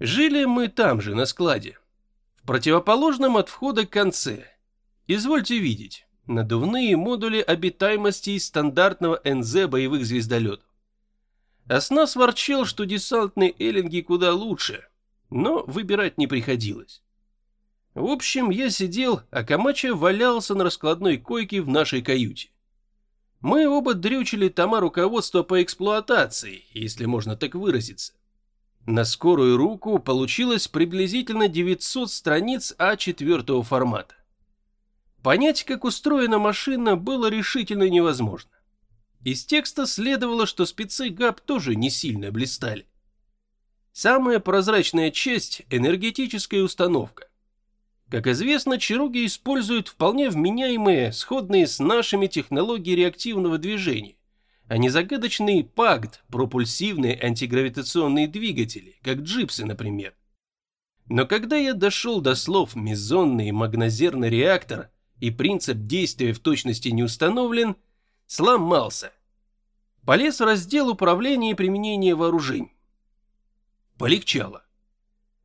Жили мы там же, на складе. В противоположном от входа конце. Извольте видеть, надувные модули обитаемости из стандартного НЗ боевых звездолетов. Оснас ворчал, что десантные эллинги куда лучше, но выбирать не приходилось. В общем, я сидел, а Камача валялся на раскладной койке в нашей каюте. Мы оба дрючили тома руководства по эксплуатации, если можно так выразиться. На скорую руку получилось приблизительно 900 страниц А4 формата. Понять, как устроена машина, было решительно невозможно. Из текста следовало, что спецы ГАП тоже не сильно блистали. Самая прозрачная часть – энергетическая установка. Как известно, чаруги используют вполне вменяемые, сходные с нашими технологии реактивного движения, а не загадочный ПАГД, пропульсивные антигравитационные двигатели, как джипсы, например. Но когда я дошел до слов «мезонный магнозерный реактор» и принцип действия в точности не установлен, сломался. Полез в раздел управления и применения вооружений. Полегчало.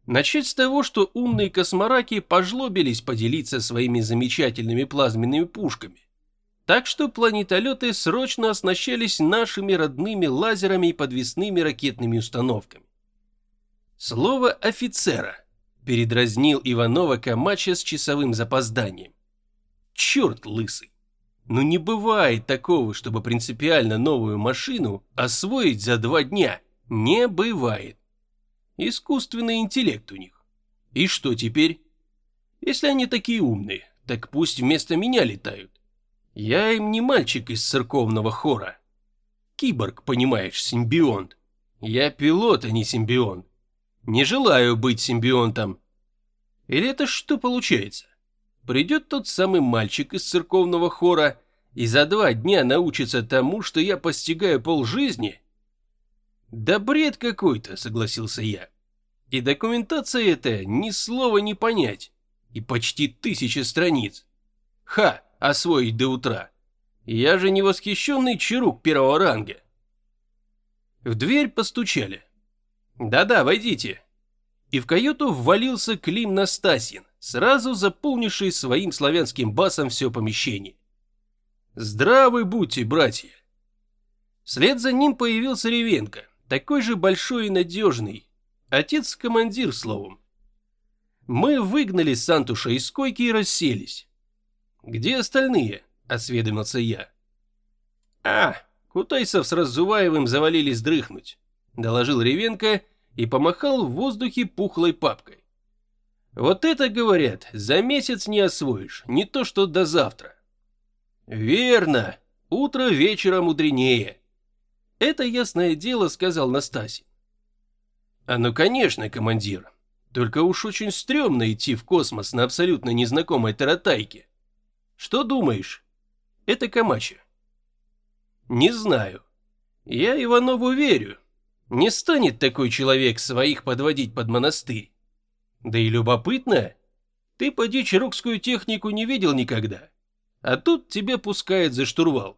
Начать с того, что умные космораки пожлобились поделиться своими замечательными плазменными пушками. Так что планетолеты срочно оснащались нашими родными лазерами и подвесными ракетными установками. Слово «офицера» передразнил Иванова Камача с часовым запозданием. Черт лысый! Ну не бывает такого, чтобы принципиально новую машину освоить за два дня. Не бывает. Искусственный интеллект у них. И что теперь? Если они такие умные, так пусть вместо меня летают. Я им не мальчик из церковного хора. Киборг, понимаешь, симбионт. Я пилот, а не симбионт. Не желаю быть симбионтом. Или это что получается? Придет тот самый мальчик из церковного хора и за два дня научится тому, что я постигаю полжизни, «Да бред какой-то», — согласился я. «И документация эта ни слова не понять. И почти тысяча страниц. Ха, освоить до утра. Я же не восхищенный чарук первого ранга». В дверь постучали. «Да-да, войдите». И в каюту ввалился Клим Настасьин, сразу заполнивший своим славянским басом все помещение. «Здравы будьте, братья!» Вслед за ним появился Ревенко, такой же большой и надежный. Отец-командир, словом. Мы выгнали Сантуша из койки и расселись. «Где остальные?» – осведомился я. «А, Кутайсов с Разуваевым завалились дрыхнуть», – доложил Ревенко и помахал в воздухе пухлой папкой. «Вот это, говорят, за месяц не освоишь, не то что до завтра». «Верно, утро вечера мудренее», это ясное дело, сказал Настасий. А ну конечно, командир. Только уж очень стрёмно идти в космос на абсолютно незнакомой таратайке. Что думаешь? Это Камача. Не знаю. Я Иванову верю. Не станет такой человек своих подводить под монастырь. Да и любопытно. Ты поди чарукскую технику не видел никогда. А тут тебя пускает за штурвал.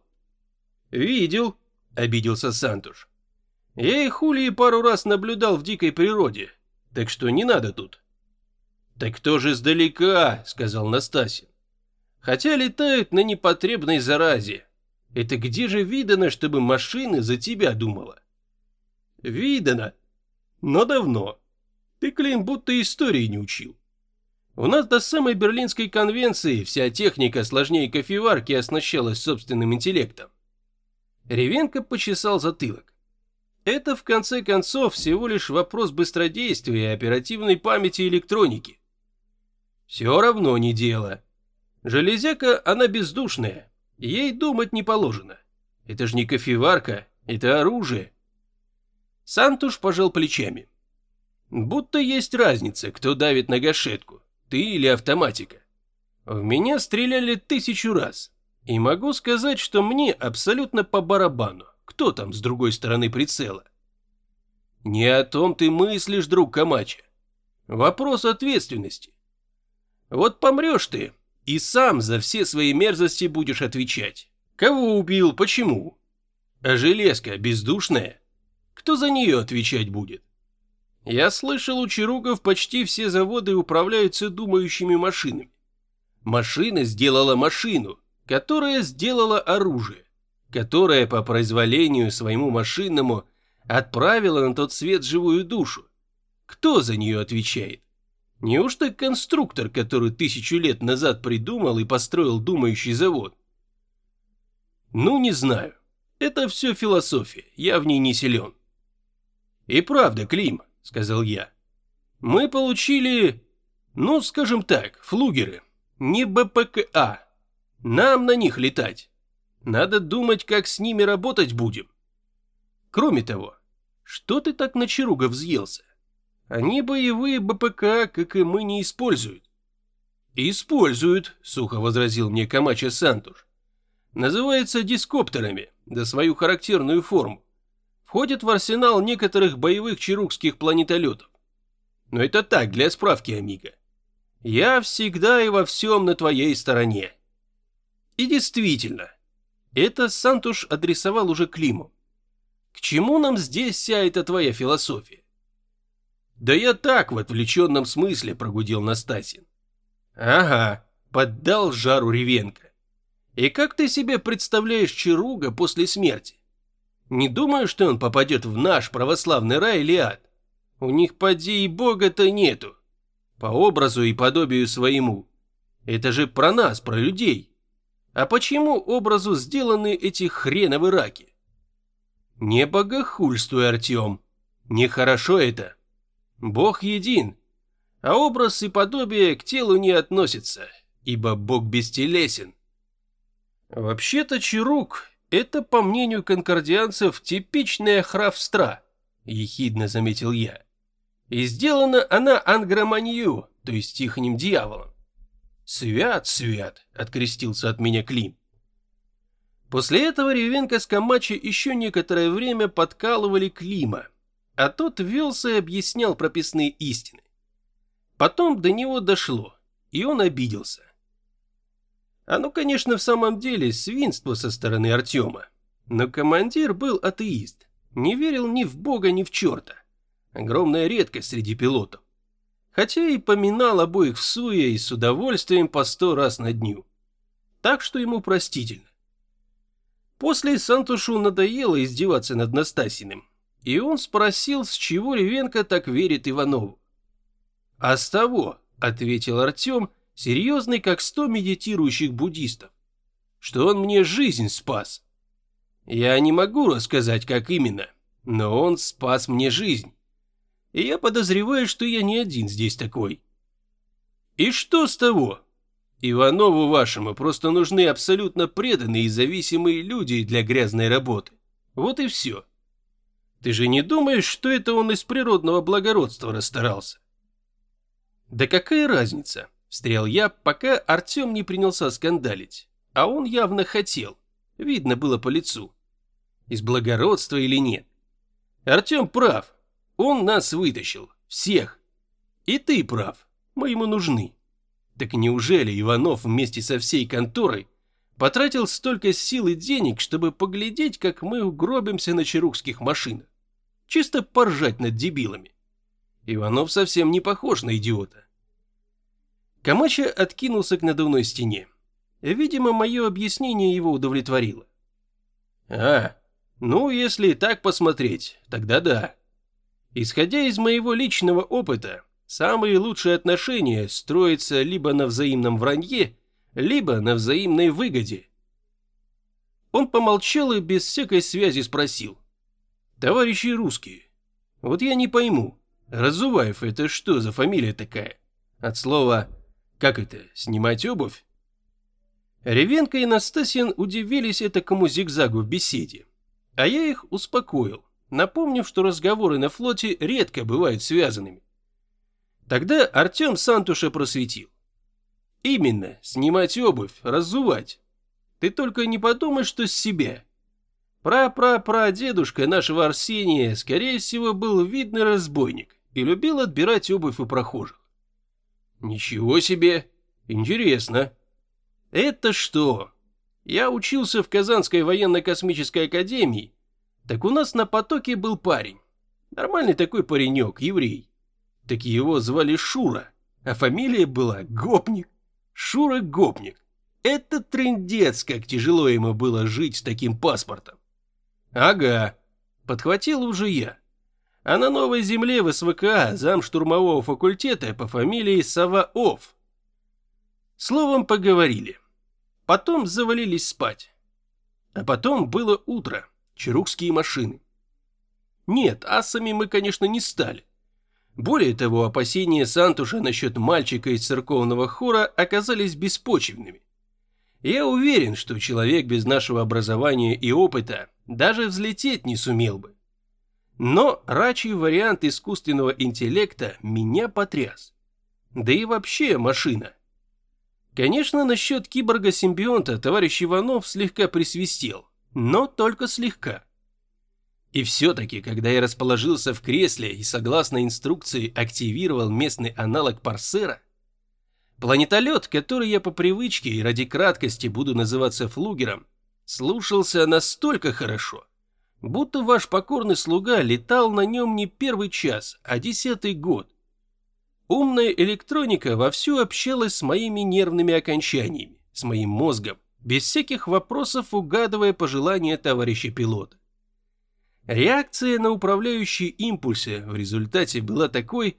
Видел, – обиделся Сантуш. «Я их хули пару раз наблюдал в дикой природе, так что не надо тут». «Так кто же издалека?» – сказал Настасья. «Хотя летают на непотребной заразе. Это где же видано, чтобы машина за тебя думала?» «Видано. Но давно. Ты, Клим, будто истории не учил. У нас до самой Берлинской конвенции вся техника сложнее кофеварки оснащалась собственным интеллектом. Ревенко почесал затылок. Это, в конце концов, всего лишь вопрос быстродействия и оперативной памяти электроники. Все равно не дело. Железяка, она бездушная, ей думать не положено. Это же не кофеварка, это оружие. Сантуш пожал плечами. Будто есть разница, кто давит на гашетку, ты или автоматика. В меня стреляли тысячу раз, и могу сказать, что мне абсолютно по барабану, кто там с другой стороны прицела. Не о том ты мыслишь, друг Камача. Вопрос ответственности. Вот помрешь ты, и сам за все свои мерзости будешь отвечать. Кого убил, почему? А железка бездушная? Кто за нее отвечать будет? Я слышал, у Чаругов почти все заводы управляются думающими машинами. Машина сделала машину, которая сделала оружие, которая по произволению своему машинному отправила на тот свет живую душу. Кто за нее отвечает? Неужто конструктор, который тысячу лет назад придумал и построил думающий завод? Ну, не знаю. Это все философия, я в ней не силен. И правда, Клим, сказал я. Мы получили, ну, скажем так, флугеры, не БПКА. Нам на них летать. Надо думать, как с ними работать будем. Кроме того, что ты так на Чаруга взъелся? Они боевые БПК, как и мы, не используют. Используют, сухо возразил мне Камача Сантуш. Называется дископтерами, да свою характерную форму. Входит в арсенал некоторых боевых чарукских планетолетов. Но это так, для справки, Амиго. Я всегда и во всем на твоей стороне. И действительно, это Сантуш адресовал уже Климу. К чему нам здесь вся эта твоя философия? Да я так в отвлеченном смысле прогудел Настасин. Ага, поддал жару Ревенко. И как ты себе представляешь Чаруга после смерти? Не думаю, что он попадет в наш православный рай или ад. У них поди и бога-то нету. По образу и подобию своему. Это же про нас, про людей. А почему образу сделаны эти хреновы раки? Не богохульствуй, Артем. Нехорошо это. Бог един, а образ и подобие к телу не относятся, ибо Бог бестелесен. Вообще-то Чарук – это, по мнению конкордианцев, типичная хравстра, ехидно заметил я. И сделана она ангроманью, то есть ихним дьяволом. «Свят, свят!» – открестился от меня Клим. После этого Ревенко с Камачи еще некоторое время подкалывали Клима, а тот велся и объяснял прописные истины. Потом до него дошло, и он обиделся. Оно, конечно, в самом деле свинство со стороны Артема, но командир был атеист, не верил ни в бога, ни в черта. Огромная редкость среди пилотов. Хотя и поминал обоих в суе и с удовольствием по сто раз на дню. Так что ему простительно. После Сантушу надоело издеваться над Настасиным, и он спросил, с чего Ревенко так верит Иванову. «А с того», — ответил Артем, серьезный, как сто медитирующих буддистов, «что он мне жизнь спас. Я не могу рассказать, как именно, но он спас мне жизнь. И я подозреваю, что я не один здесь такой». «И что с того?» Иванову вашему просто нужны абсолютно преданные и зависимые люди для грязной работы. Вот и все. Ты же не думаешь, что это он из природного благородства расстарался? Да какая разница, встрял я, пока Артем не принялся скандалить. А он явно хотел, видно было по лицу. Из благородства или нет? Артем прав, он нас вытащил, всех. И ты прав, мы ему нужны. Так неужели Иванов вместе со всей конторой потратил столько сил и денег, чтобы поглядеть, как мы угробимся на чарукских машинах? Чисто поржать над дебилами. Иванов совсем не похож на идиота. Камача откинулся к надувной стене. Видимо, мое объяснение его удовлетворило. А, ну, если так посмотреть, тогда да. Исходя из моего личного опыта, самые лучшие отношения строятся либо на взаимном вранье, либо на взаимной выгоде. Он помолчал и без всякой связи спросил. Товарищи русские, вот я не пойму, Разуваев это что за фамилия такая? От слова «как это, снимать обувь?» Ревенко и Настасьин удивились этакому зигзагу в беседе, а я их успокоил, напомнив, что разговоры на флоте редко бывают связанными. Тогда Артем Сантуша просветил. Именно, снимать обувь, разувать. Ты только не подумай, что с себя. Пра-пра-пра-дедушка нашего Арсения, скорее всего, был видный разбойник и любил отбирать обувь у прохожих. Ничего себе! Интересно. Это что? Я учился в Казанской военно-космической академии, так у нас на потоке был парень. Нормальный такой паренек, еврей. Так его звали Шура, а фамилия была Гопник. Шура Гопник. Это трындец, как тяжело ему было жить с таким паспортом. Ага, подхватил уже я. А на новой земле в СВК зам штурмового факультета по фамилии Саваоф. Словом, поговорили. Потом завалились спать. А потом было утро, чарукские машины. Нет, асами мы, конечно, не стали. Более того, опасения Сантуша насчет мальчика из церковного хора оказались беспочвенными. Я уверен, что человек без нашего образования и опыта даже взлететь не сумел бы. Но рачий вариант искусственного интеллекта меня потряс. Да и вообще машина. Конечно, насчет киборга-симбионта товарищ Иванов слегка присвистел, но только слегка. И все-таки, когда я расположился в кресле и согласно инструкции активировал местный аналог парсера, планетолет, который я по привычке и ради краткости буду называться флугером, слушался настолько хорошо, будто ваш покорный слуга летал на нем не первый час, а десятый год. Умная электроника вовсю общалась с моими нервными окончаниями, с моим мозгом, без всяких вопросов угадывая пожелания товарища пилота. Реакция на управляющие импульсы в результате была такой,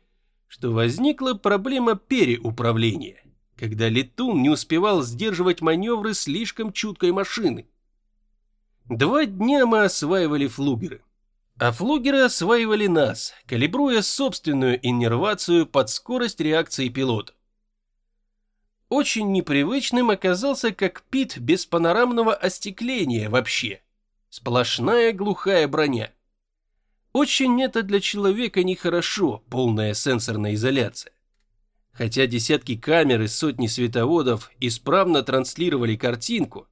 что возникла проблема переуправления, когда летун не успевал сдерживать маневры слишком чуткой машины. Два дня мы осваивали флугеры, а флугеры осваивали нас, калибруя собственную иннервацию под скорость реакции пилота. Очень непривычным оказался кокпит без панорамного остекления вообще. Сплошная глухая броня. Очень это для человека нехорошо, полная сенсорная изоляция. Хотя десятки камер и сотни световодов исправно транслировали картинку,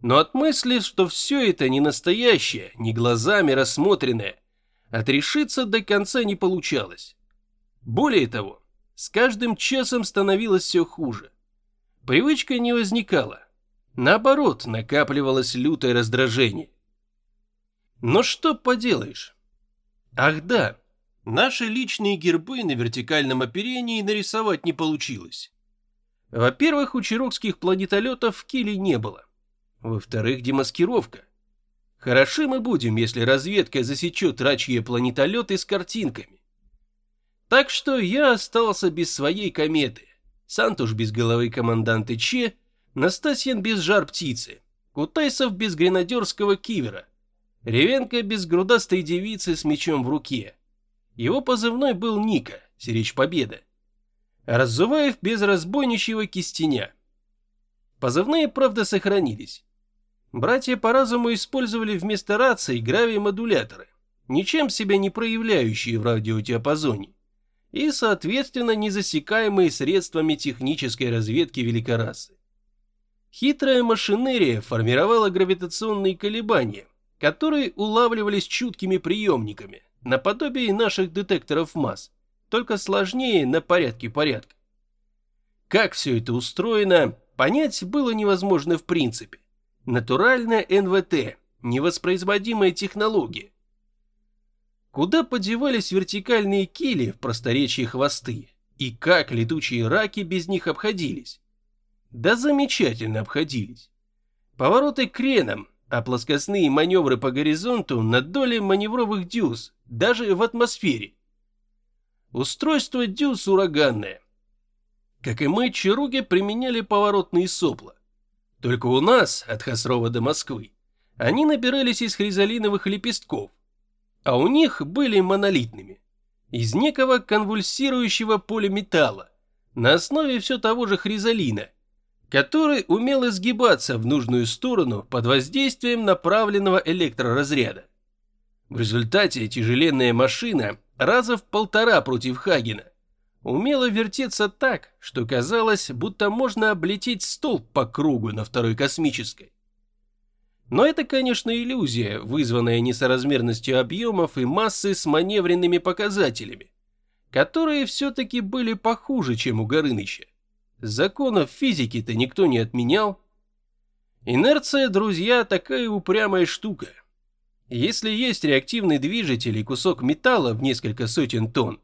но от мысли, что все это не настоящее, не глазами рассмотренное, отрешиться до конца не получалось. Более того, с каждым часом становилось все хуже. Привычка не возникала. Наоборот, накапливалось лютое раздражение. Но что поделаешь? Ах да, наши личные гербы на вертикальном оперении нарисовать не получилось. Во-первых, у чирокских планетолетов кили не было. Во-вторых, демаскировка. Хороши мы будем, если разведка засечет рачьи планетолеты с картинками. Так что я остался без своей кометы, Сантуш без головы команданта Че, Настасьян без жар птицы, Кутайсов без гренадерского кивера, Ревенко без грудастой девицы с мечом в руке. Его позывной был Ника, Сиречь Победа. Разуваев без разбойничьего кистеня. Позывные, правда, сохранились. Братья по разуму использовали вместо рации гравий-модуляторы, ничем себя не проявляющие в радиодиапазоне, и, соответственно, незасекаемые средствами технической разведки великорасы. Хитрая машинерия формировала гравитационные колебания, которые улавливались чуткими приемниками, наподобие наших детекторов масс, только сложнее на порядке порядка. Как все это устроено, понять было невозможно в принципе. Натуральная НВТ, невоспроизводимая технология. Куда подевались вертикальные кили в просторечии хвосты, и как летучие раки без них обходились? Да замечательно обходились. Повороты креном, а плоскостные маневры по горизонту на доле маневровых дюз, даже в атмосфере. Устройство дюз ураганное. Как и мы, чаруги применяли поворотные сопла. Только у нас, от Хасрова до Москвы, они набирались из хризалиновых лепестков, а у них были монолитными, из некого конвульсирующего полиметалла, на основе все того же хризалина, который умел изгибаться в нужную сторону под воздействием направленного электроразряда. В результате тяжеленная машина раза в полтора против Хагена умела вертеться так, что казалось, будто можно облететь столб по кругу на второй космической. Но это, конечно, иллюзия, вызванная несоразмерностью объемов и массы с маневренными показателями, которые все-таки были похуже, чем у Горыныча. Законов физики-то никто не отменял. Инерция, друзья, такая упрямая штука. Если есть реактивный движитель и кусок металла в несколько сотен тонн,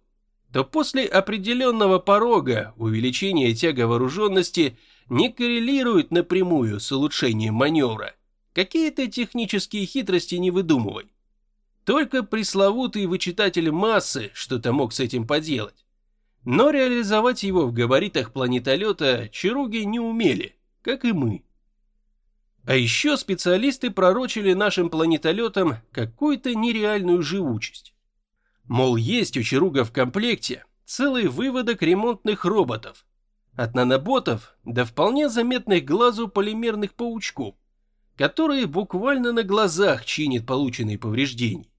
то после определенного порога увеличение тяга вооруженности не коррелирует напрямую с улучшением маневра. Какие-то технические хитрости не выдумывай. Только пресловутый вычитатель массы что-то мог с этим поделать. Но реализовать его в габаритах планетолета чаруги не умели, как и мы. А еще специалисты пророчили нашим планетолетам какую-то нереальную живучесть. Мол, есть у Чаруга в комплекте целый выводок ремонтных роботов. От наноботов до вполне заметных глазу полимерных паучков, которые буквально на глазах чинят полученные повреждения.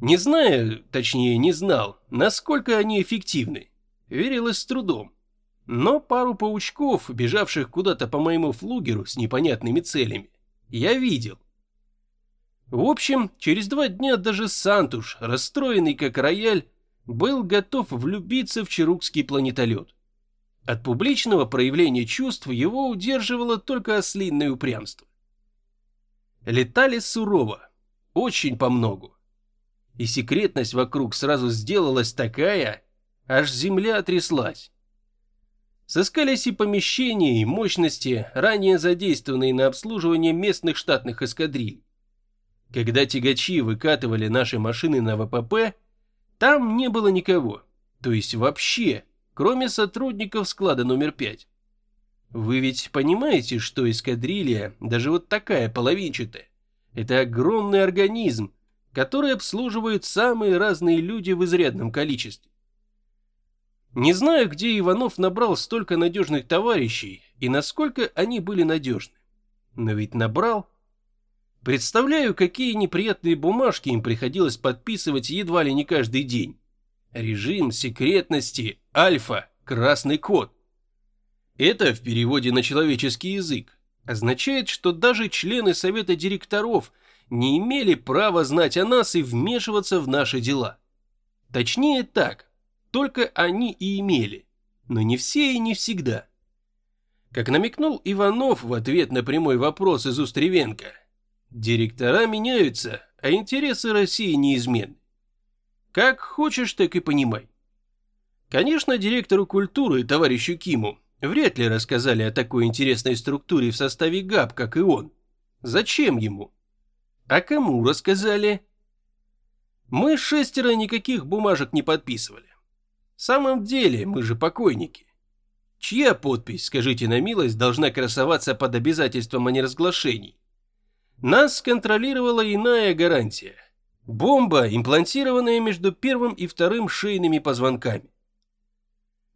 Не знаю, точнее не знал, насколько они эффективны. Верилось с трудом. Но пару паучков, бежавших куда-то по моему флугеру с непонятными целями, я видел. В общем, через два дня даже Сантуш, расстроенный как рояль, был готов влюбиться в чарукский планетолет. От публичного проявления чувств его удерживало только ослинное упрямство. Летали сурово, очень помногу. И секретность вокруг сразу сделалась такая, аж земля тряслась. Сыскались и помещения, и мощности, ранее задействованные на обслуживание местных штатных эскадриль. Когда тягачи выкатывали наши машины на ВПП, там не было никого, то есть вообще, кроме сотрудников склада номер 5. Вы ведь понимаете, что эскадрилья, даже вот такая половинчатая, это огромный организм, который обслуживают самые разные люди в изрядном количестве. Не знаю, где Иванов набрал столько надежных товарищей и насколько они были надежны. Но ведь набрал. Представляю, какие неприятные бумажки им приходилось подписывать едва ли не каждый день. Режим секретности, альфа, красный код. Это в переводе на человеческий язык означает, что даже члены совета директоров не имели права знать о нас и вмешиваться в наши дела. Точнее так, только они и имели, но не все и не всегда. Как намекнул Иванов в ответ на прямой вопрос из Устревенко, директора меняются, а интересы России неизменны. Как хочешь, так и понимай. Конечно, директору культуры, товарищу Киму, вряд ли рассказали о такой интересной структуре в составе ГАП, как и он. Зачем ему? А кому рассказали? Мы шестеро никаких бумажек не подписывали. В самом деле, мы же покойники. Чья подпись, скажите на милость, должна красоваться под обязательством о неразглашении? Нас контролировала иная гарантия. Бомба, имплантированная между первым и вторым шейными позвонками.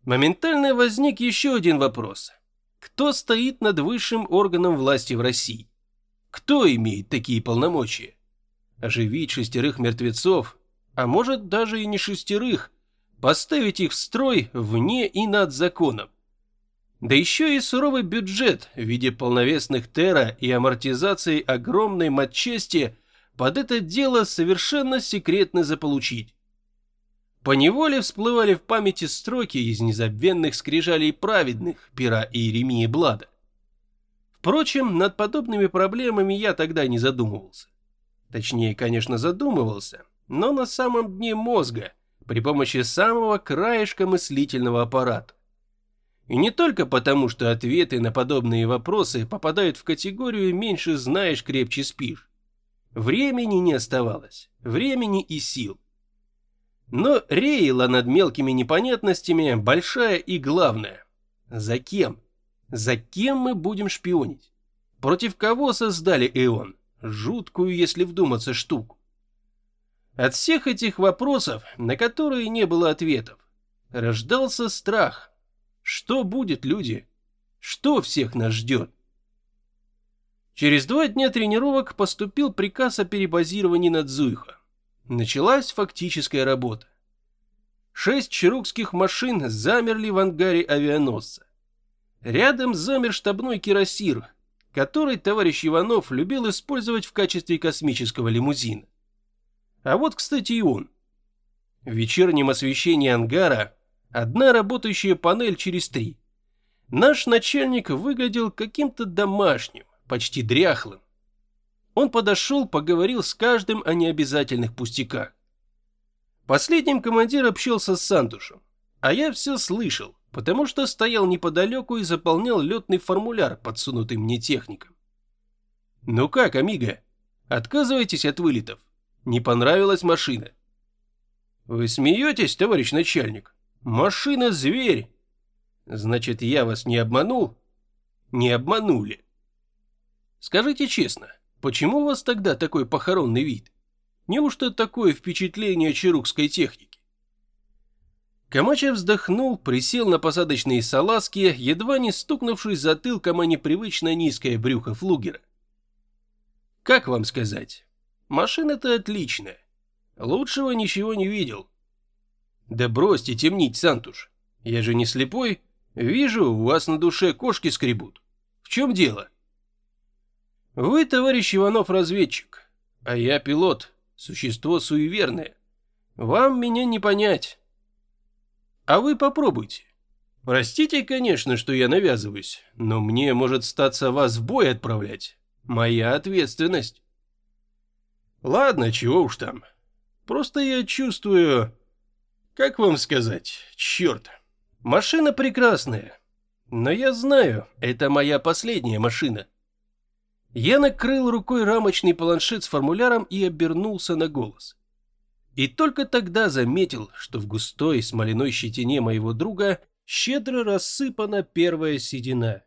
Моментально возник еще один вопрос. Кто стоит над высшим органом власти в России? Кто имеет такие полномочия? Оживить шестерых мертвецов, а может даже и не шестерых, поставить их в строй вне и над законом. Да еще и суровый бюджет в виде полновесных тера и амортизации огромной матчасти под это дело совершенно секретно заполучить. По неволе всплывали в памяти строки из незабвенных скрижалей праведных пера Иеремии Блада. Впрочем, над подобными проблемами я тогда не задумывался. Точнее, конечно, задумывался, но на самом дне мозга – при помощи самого краешка мыслительного аппарата. И не только потому, что ответы на подобные вопросы попадают в категорию «меньше знаешь, крепче спишь». Времени не оставалось, времени и сил. Но реяла над мелкими непонятностями большая и главная. За кем? За кем мы будем шпионить? Против кого создали Эон? Жуткую, если вдуматься, штуку. От всех этих вопросов, на которые не было ответов, рождался страх. Что будет, люди? Что всех нас ждет? Через два дня тренировок поступил приказ о перебазировании над Зуйха. Началась фактическая работа. Шесть чарукских машин замерли в ангаре авианосца. Рядом замер штабной кирасир, который товарищ Иванов любил использовать в качестве космического лимузина. А вот, кстати, и он. В вечернем освещении ангара одна работающая панель через три. Наш начальник выглядел каким-то домашним, почти дряхлым. Он подошел, поговорил с каждым о необязательных пустяках. Последним командир общался с Сантушем, а я все слышал, потому что стоял неподалеку и заполнял летный формуляр, подсунутый мне техником. «Ну как, Амиго, отказываетесь от вылетов? Не понравилась машина?» «Вы смеетесь, товарищ начальник? Машина – зверь!» «Значит, я вас не обманул?» «Не обманули». «Скажите честно, почему у вас тогда такой похоронный вид? Неужто такое впечатление чарукской техники?» Камачев вздохнул, присел на посадочные салазки, едва не стукнувшись затылком о непривычно низкое брюхо флугера. «Как вам сказать? Машина-то отличная. Лучшего ничего не видел». «Да бросьте темнить, Сантуш. Я же не слепой. Вижу, у вас на душе кошки скребут. В чем дело?» «Вы, товарищ Иванов, разведчик, а я пилот, существо суеверное. Вам меня не понять». А вы попробуйте. Простите, конечно, что я навязываюсь, но мне может статься вас в бой отправлять. Моя ответственность. Ладно, чего уж там. Просто я чувствую... Как вам сказать? Черт. Машина прекрасная. Но я знаю, это моя последняя машина. Я накрыл рукой рамочный планшет с формуляром и обернулся на голос. И только тогда заметил, что в густой смоляной щетине моего друга щедро рассыпана первая седина.